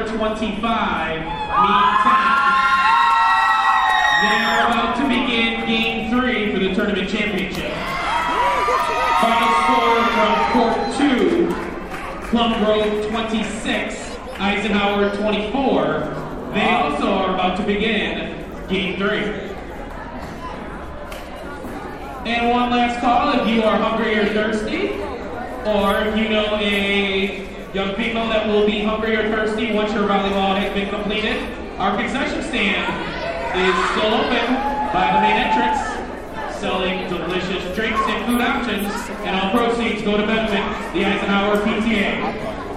Keller 25, Mead 10. They are about to begin game three for the tournament championship. Final score from court two, Plum Grove 26, Eisenhower 24. They also are about to begin game three. And one last call if you are hungry or thirsty, or if you know a young people that will be hungry or thirsty once your rally wall has been completed, our concession stand is still open by the main entrance, selling delicious drinks and food options, and all proceeds go to benefit the Eisenhower PTA.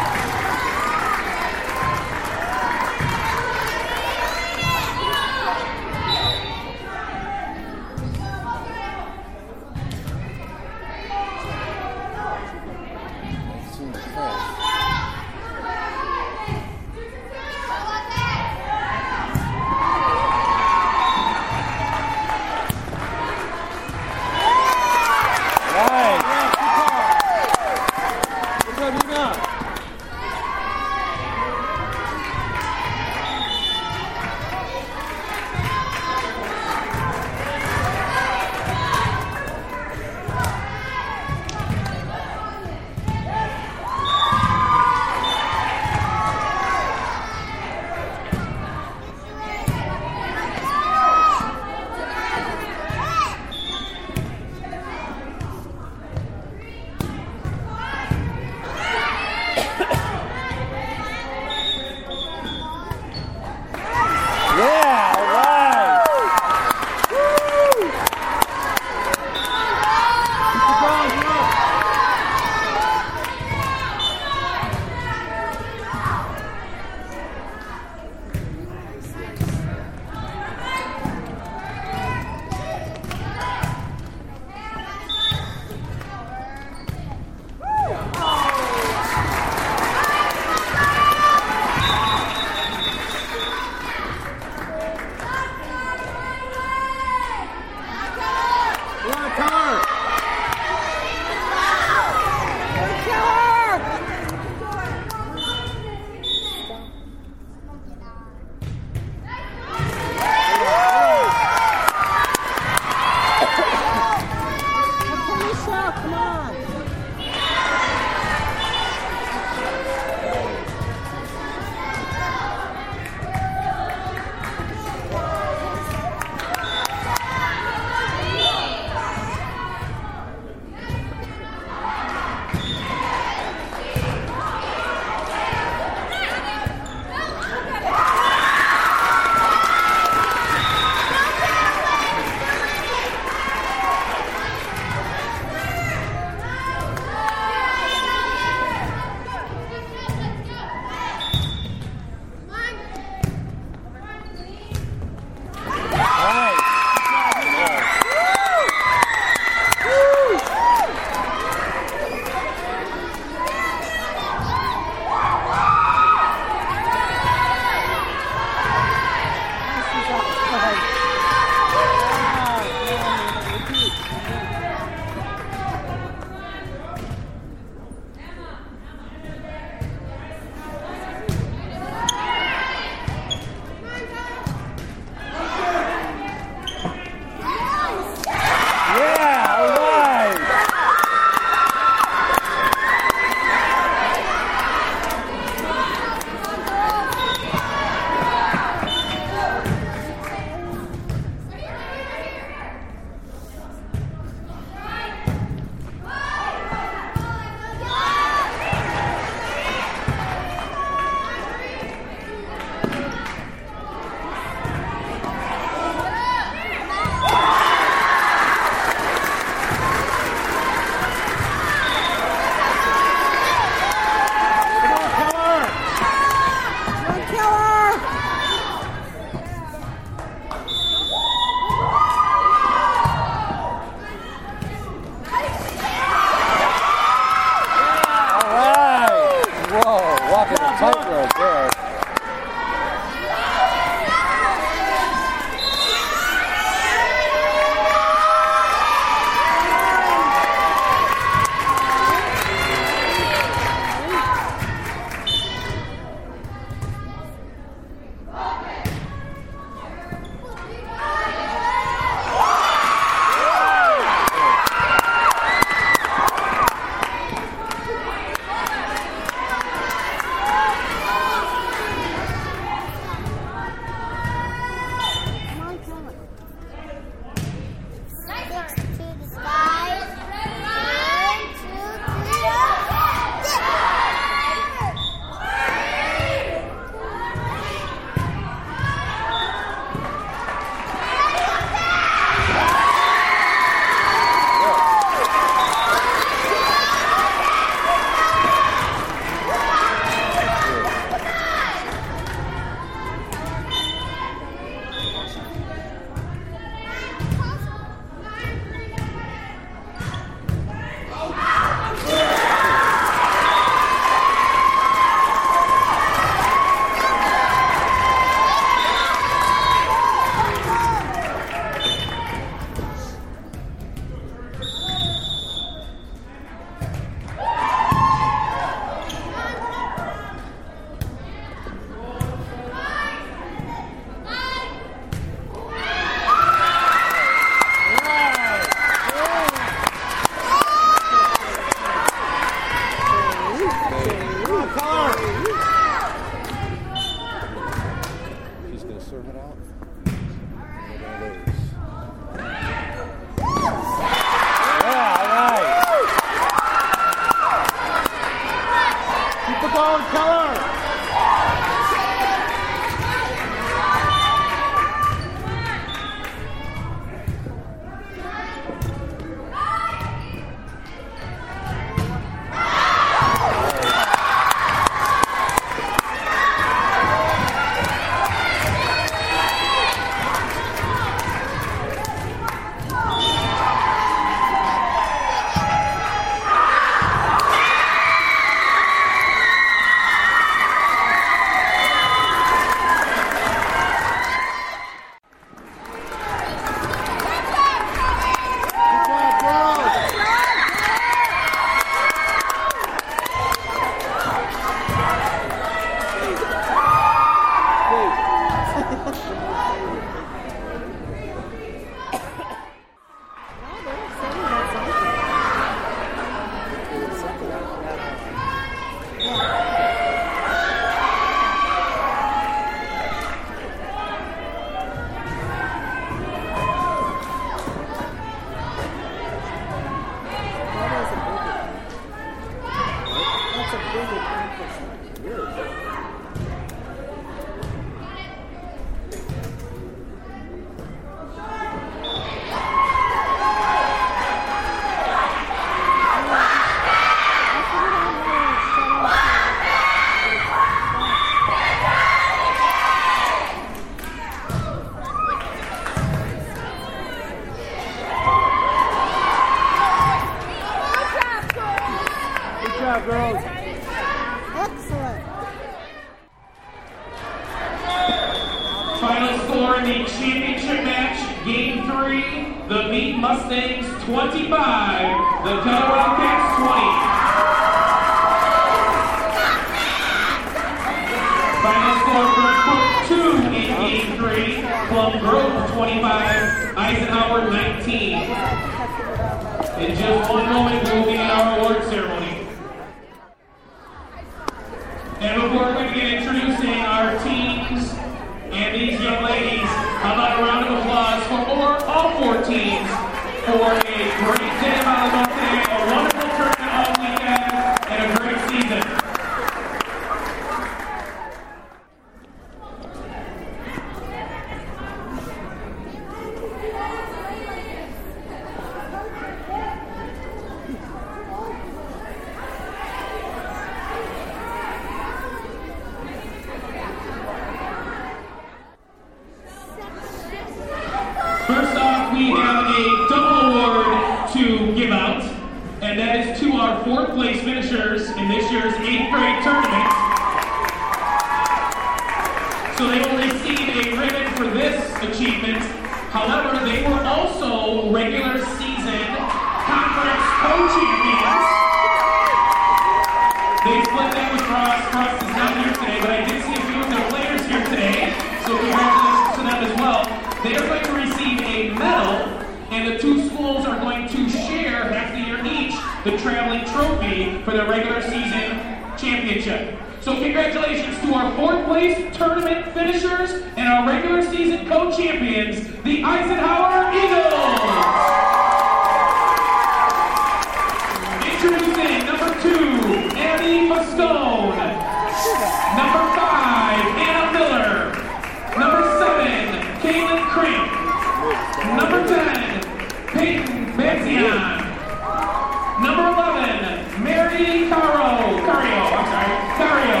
pantheon. Number 11, Mary Caro. Cario, I'm sorry. Cario.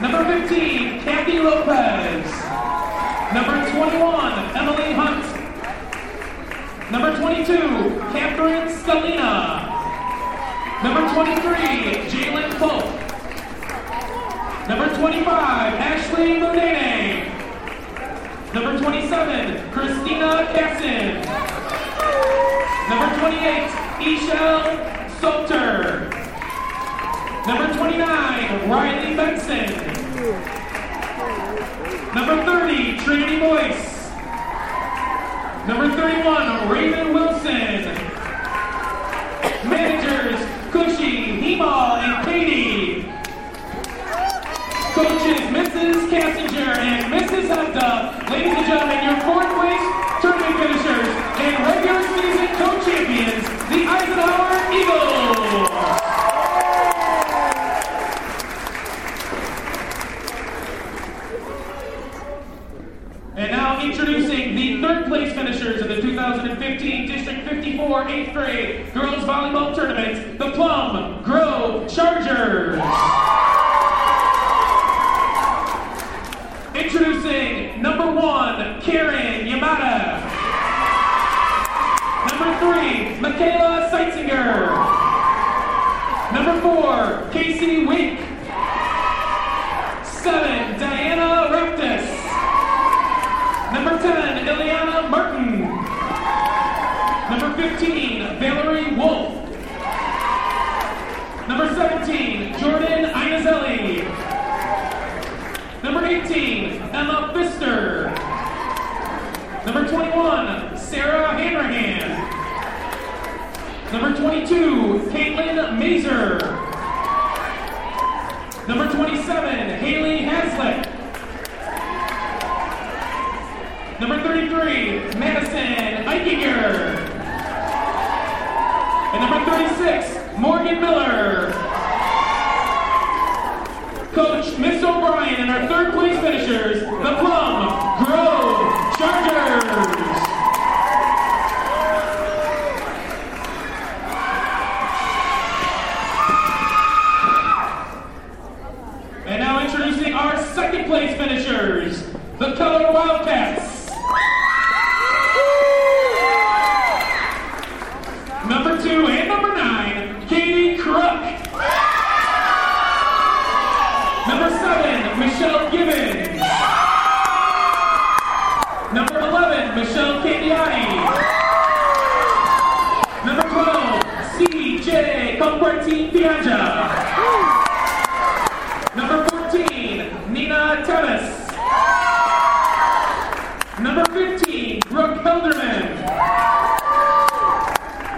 Number 15, Kathy Lopez. Number 21, Emily Hunt. Number 22, Catherine Scalina. Number 23, Jalen Polk. Number 25, Ashley Lunene. Number 27, Christina Cassin. Number 28, Ishel Salter. Number 29, Riley Benson. Number 30, Trinity Boyce. Number 31, Raven Wilson. Managers, Cushy, Hemal, and Katie. Coaches, Mrs. Cassinger and Mrs. Hunta. Ladies and gentlemen, your fourth place series and co-champions, the Eisenhower Eagles. And now introducing the third place finishers of the 2015 District 54 8th grade girls volleyball tournament, the Plum Grove Chargers. Michaela Seitzinger. Number four, Casey Wink. Seven, Diana Raptis. Number 10, Ileana Martin. Number 15, Valerie Wolf. 22, Caitlin Mazer. Number 27, Haley Haslett. Number 33, Madison Eichinger. And number 36, Morgan Miller. Coach Miss O'Brien and our third place finishers, the Plum Grove Chargers. And now introducing our second place finishers, the Wildcats. Number two and number nine, Katie Crook. Number seven, Michelle Gibbons. Number 11, Michelle Candiani. Number 12, CJ Comparti Piaggia. Number 14, Nina Tevis. Number 15, Brooke Hilderman.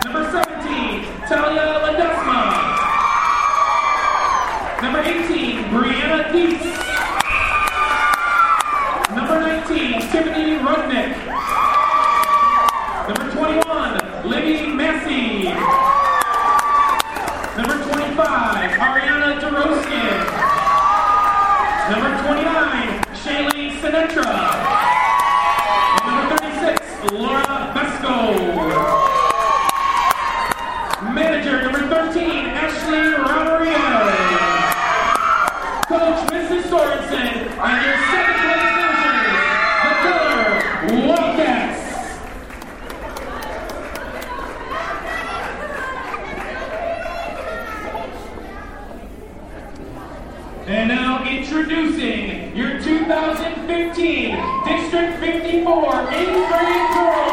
Number 17, Talia Ledesma. Number 18, Brianna Dietz. Number 19, Tiffany Rudnick. Number 21, Libby Massey. Number 25, Ariana Doroskin. Number 29, Shaylee Sinatra. And number 36, Laura Vesco. Manager number 13, Ashley Rodriguez. Coach Mrs. Sorensen, and your second place finishers, the Keller Wildcats. And now introducing your 2015 District 54 8th grade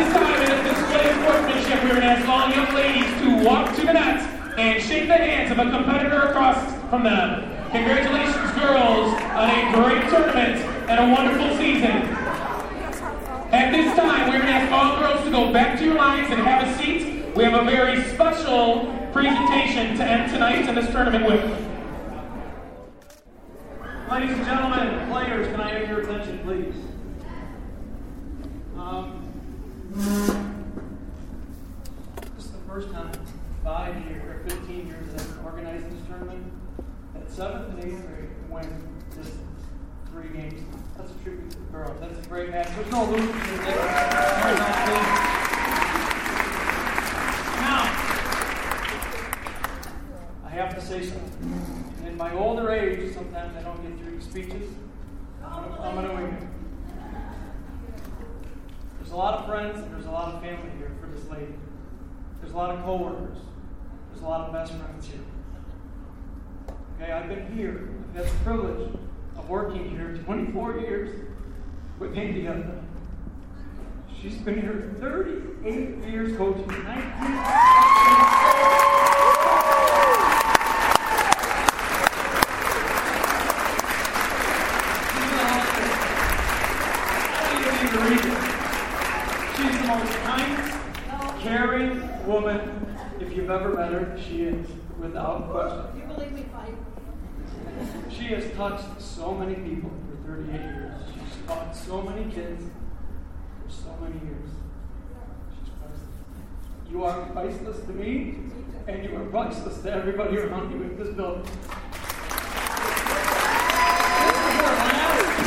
this time, in a display of sportsmanship, we're going to ask all young ladies to walk to the net and shake the hands of a competitor across from them. Congratulations, girls, on a great tournament and a wonderful season. At this time, we're going to ask all girls to go back to your lines and have a seat. We have a very special presentation to end tonight in this tournament with. Ladies and gentlemen, players, can I have your attention, please? This is the first time five years or 15 years that I've organized this tournament. At seventh and eighth grade, win just three games. That's a tribute to the girls. That's a great match. There's no losers in this. Now, I have to say something. In my older age, sometimes I don't get through speeches. I'm wing it. There's a lot of friends and there's a lot of family here for this lady. There's a lot of coworkers. There's a lot of best friends here. Okay, I've been here. I've had the privilege of working here 24 years with India. She's been here 38 years coaching. 19 She's the most kind, caring woman. If you've ever met her, she is, without question. You believe me, fight. She has touched so many people for 38 years. She's taught so many kids for so many years. She's priceless. You are priceless to me, and you are priceless to everybody around you in this building. This is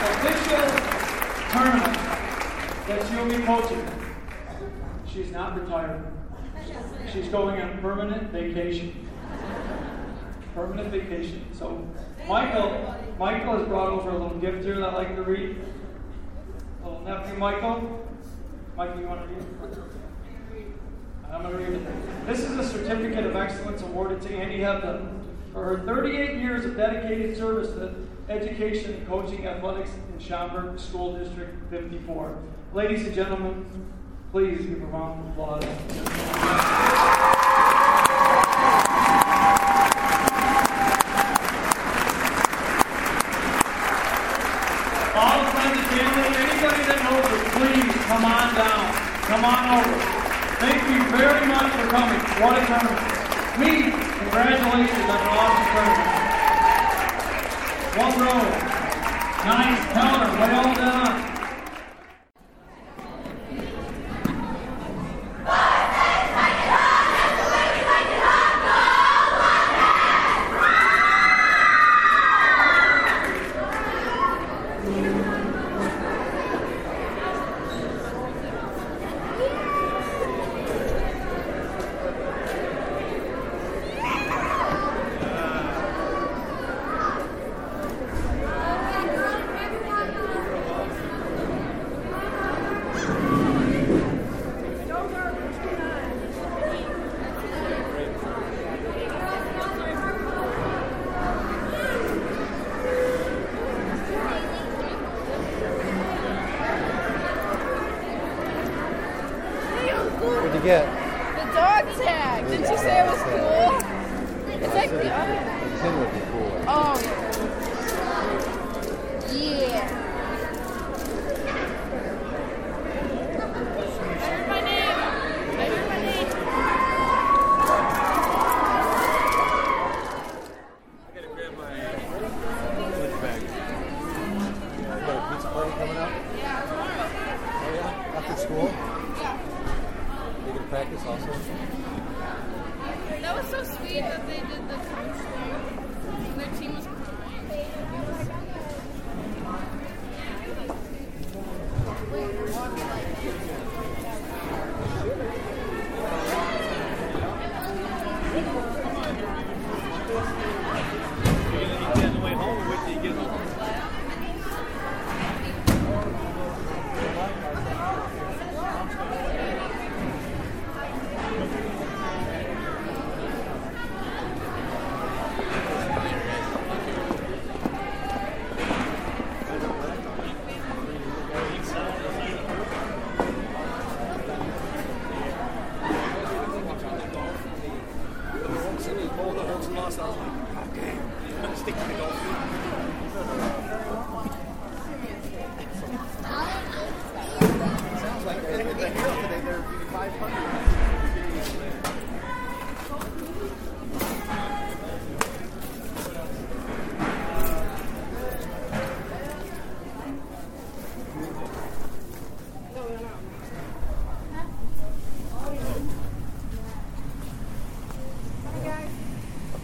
her official tournament that she'll be coaching. She's not retiring. She's going on permanent vacation. Permanent vacation. So Michael, Michael has brought over a little gift here that I'd like to read. Little nephew Michael. Michael, you want to read it? I'm going to read it. This is a certificate of excellence awarded to Andy Hebden for her 38 years of dedicated service to education and coaching athletics in Schaumburg School District 54. Ladies and gentlemen, please give a round of applause. All friends and family, anybody that knows her, please come on down. Come on over. Thank you very much for coming. What a tournament. Me, congratulations on an awesome tournament. One row. Nice color. Well done. What'd you get? The dog tag. Didn't you say it was cool? It's like the other. The tin would be cool. Oh. Yeah. I heard my name. I heard my name. Lunch bag. You got a pizza party coming up? Yeah, tomorrow. Oh yeah? After school? Yeah. You gonna practice also? That was so sweet that they did the coach thing. Their team was crying.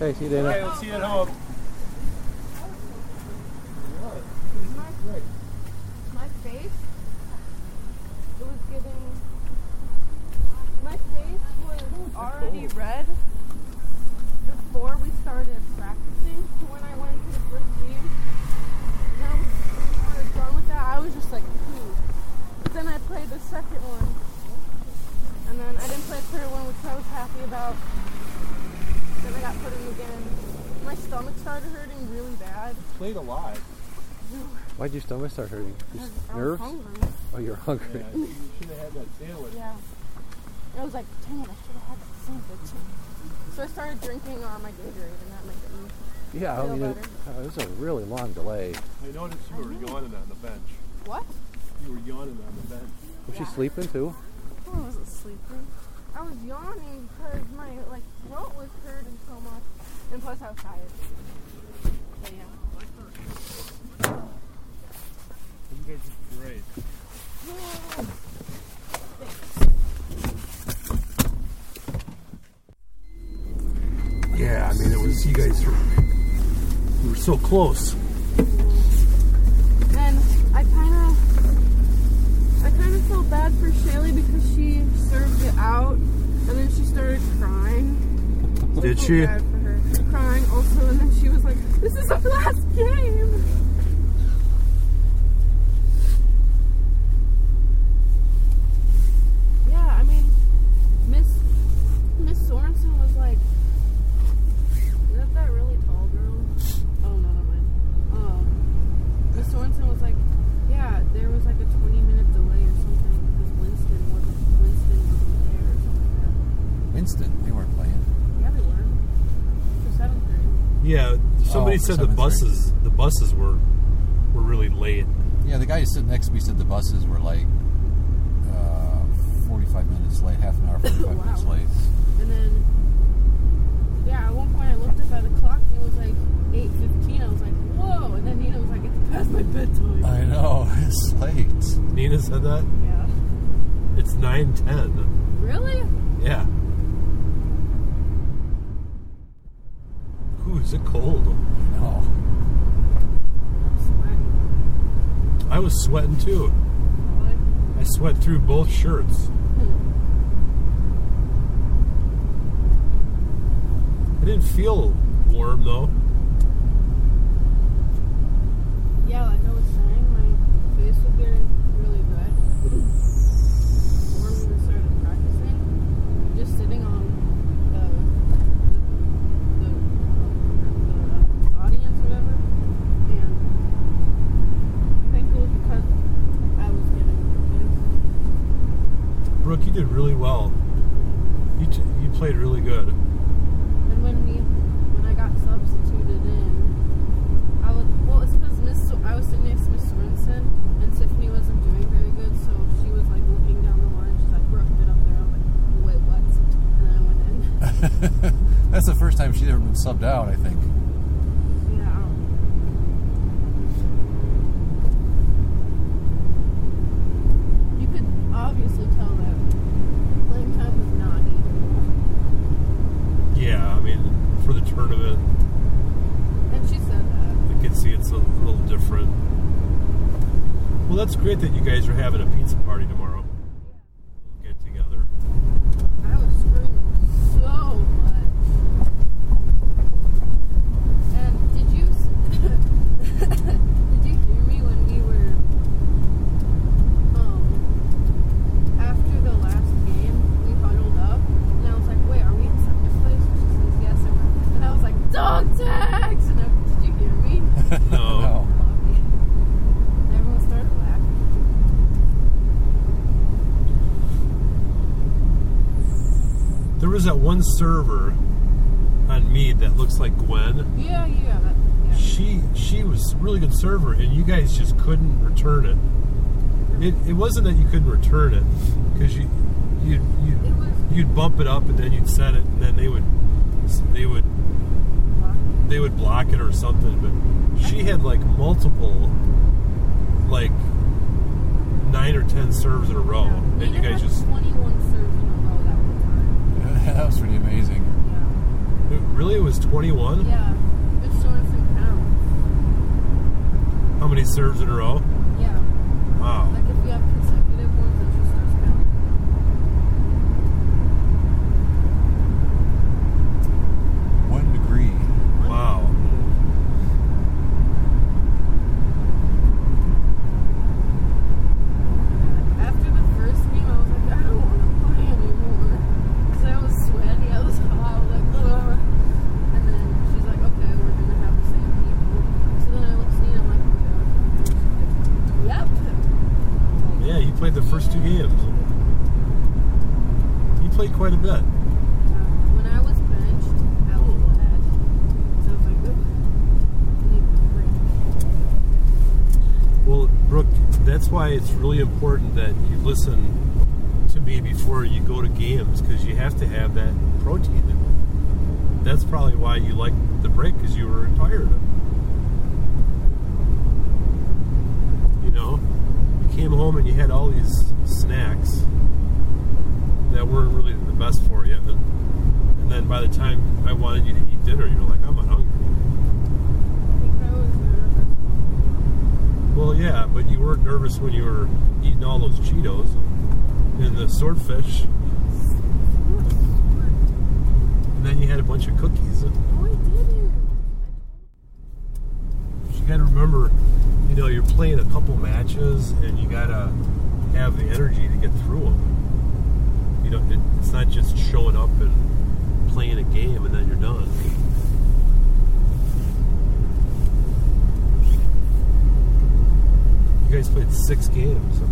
Okay, see you, then. All right, we'll see you at home. My, face, it was my face was already red before we started practicing when I went the first game. Was, done with that, I was just like. But then I played the second one. And then I didn't play the third one, which I was happy about practice. started hurting really bad. Played a lot. Why'd your stomach start hurting? Just I was nerves? hungry. Oh, you're hungry. Yeah, you should have had that sandwich. Yeah. I was like, dang it, I should have had that sandwich. So I started drinking uh, my Gatorade, and that made it. Yeah, I Feel mean, it, better. uh, it was a really long delay. I noticed you were yawning on the bench. What? You were yawning on the bench. Was she sleeping too? Oh, I wasn't sleeping. I was yawning because my like throat was hurting so much, and plus I was tired. But yeah. You guys did great. Yeah, I mean, it was you guys were you were so close. And I kind of, I kind of felt bad for Shaylee because she served it out, and then she started crying. Did she? Bad for her. Crying also, and then she was like, "This is our last game." Yeah, I mean, Miss Miss Sorensen was like, "Is that that really tall girl?" Oh no, never mind. Um, Miss Sorensen was like, "Yeah, there was like a 20 minute delay or something because Winston wasn't Winston wasn't there or something like that." Winston, they weren't playing. Yeah, they were. For seventh grade. Yeah, somebody said the seventh grade. buses the buses were were really late. Yeah, the guy who sitting next to me said the buses were like uh, 45 minutes late, half an hour, 45 Wow. minutes late. And then, yeah, at one point I looked up at the clock and it was like 8.15. I was like, whoa. And then Nina was like, it's past my bedtime. I know, it's late. Nina said that yeah. it's nine ten. Really? Yeah. Ooh, is it cold? No. I was sweating too. What? I sweat through both shirts. Hmm. I didn't feel warm though. Yeah, like I was saying, my face was getting really red. Before we even started practicing, just sitting on the the, the, the audience, whatever, and I think it was because I was getting nervous. Brooke, you did really well. You t- you played really good. And when we, when I got substituted in, I was well. It's because Miss So- I was sitting next to Miss Sorensen, and Tiffany wasn't doing very good, so she was like looking down the line. She's like, "Brooke, get up there." I was like, "Wait, what?" And then I went in. That's the first time she's ever been subbed out, I think. yeah. You could obviously tell that playing time was not equal, Yeah, I mean, for the tournament, and she said that. I can see it's a little different. Well, that's great that you guys are having a pizza party tomorrow. Get together. I was screaming so much. And did you did you hear me when we were um after the last game we huddled up and I was like, wait, are we in second place? And she says yes and, we're- and I was like, dog tags and I, did you hear me? No. Everyone started laughing. There was that one server on Mead that looks like Gwen. Yeah, yeah, that, yeah. She she was a really good server, and you guys just couldn't return it. It, it wasn't that you couldn't return it because you you you you'd bump it up and then you'd set it, and then they would they would they would block it or something. But she had like multiple like nine or ten serves in a row, and you guys just 21 serves in a row that one time. that was pretty amazing. Yeah. it really it was twenty one. Yeah, it's Sorensen counts. How many serves in a row? Yeah, Wow. like if you have consecutive ones, it just starts counting. One degree. Wow. After the first game, I was like, I don't want to play anymore. Because I was sweaty, I was hot, I was like, ugh. And then she's like, okay, we're going to have the played the first two games. He played quite a bit. Uh, when I was benched, I was glad. So like, ooh, need a break. Well, Brooke, that's why it's really important that you listen to me before you go to games because you have to have that protein. That's probably why you liked the break because you were tired. You know, you came home and you had all these snacks that weren't really the best for you. And then, and then by the time I wanted you to eat dinner, you were like, I'm not hungry. I think I was nervous. Well, yeah, but you weren't nervous when you were eating all those Cheetos and the swordfish. And then you had a bunch of cookies. No, I didn't. You got to remember, know, you're playing a couple matches and you got to have the energy to get through them. You know, it, it's not just showing up and playing a game and then you're done. You guys played six games.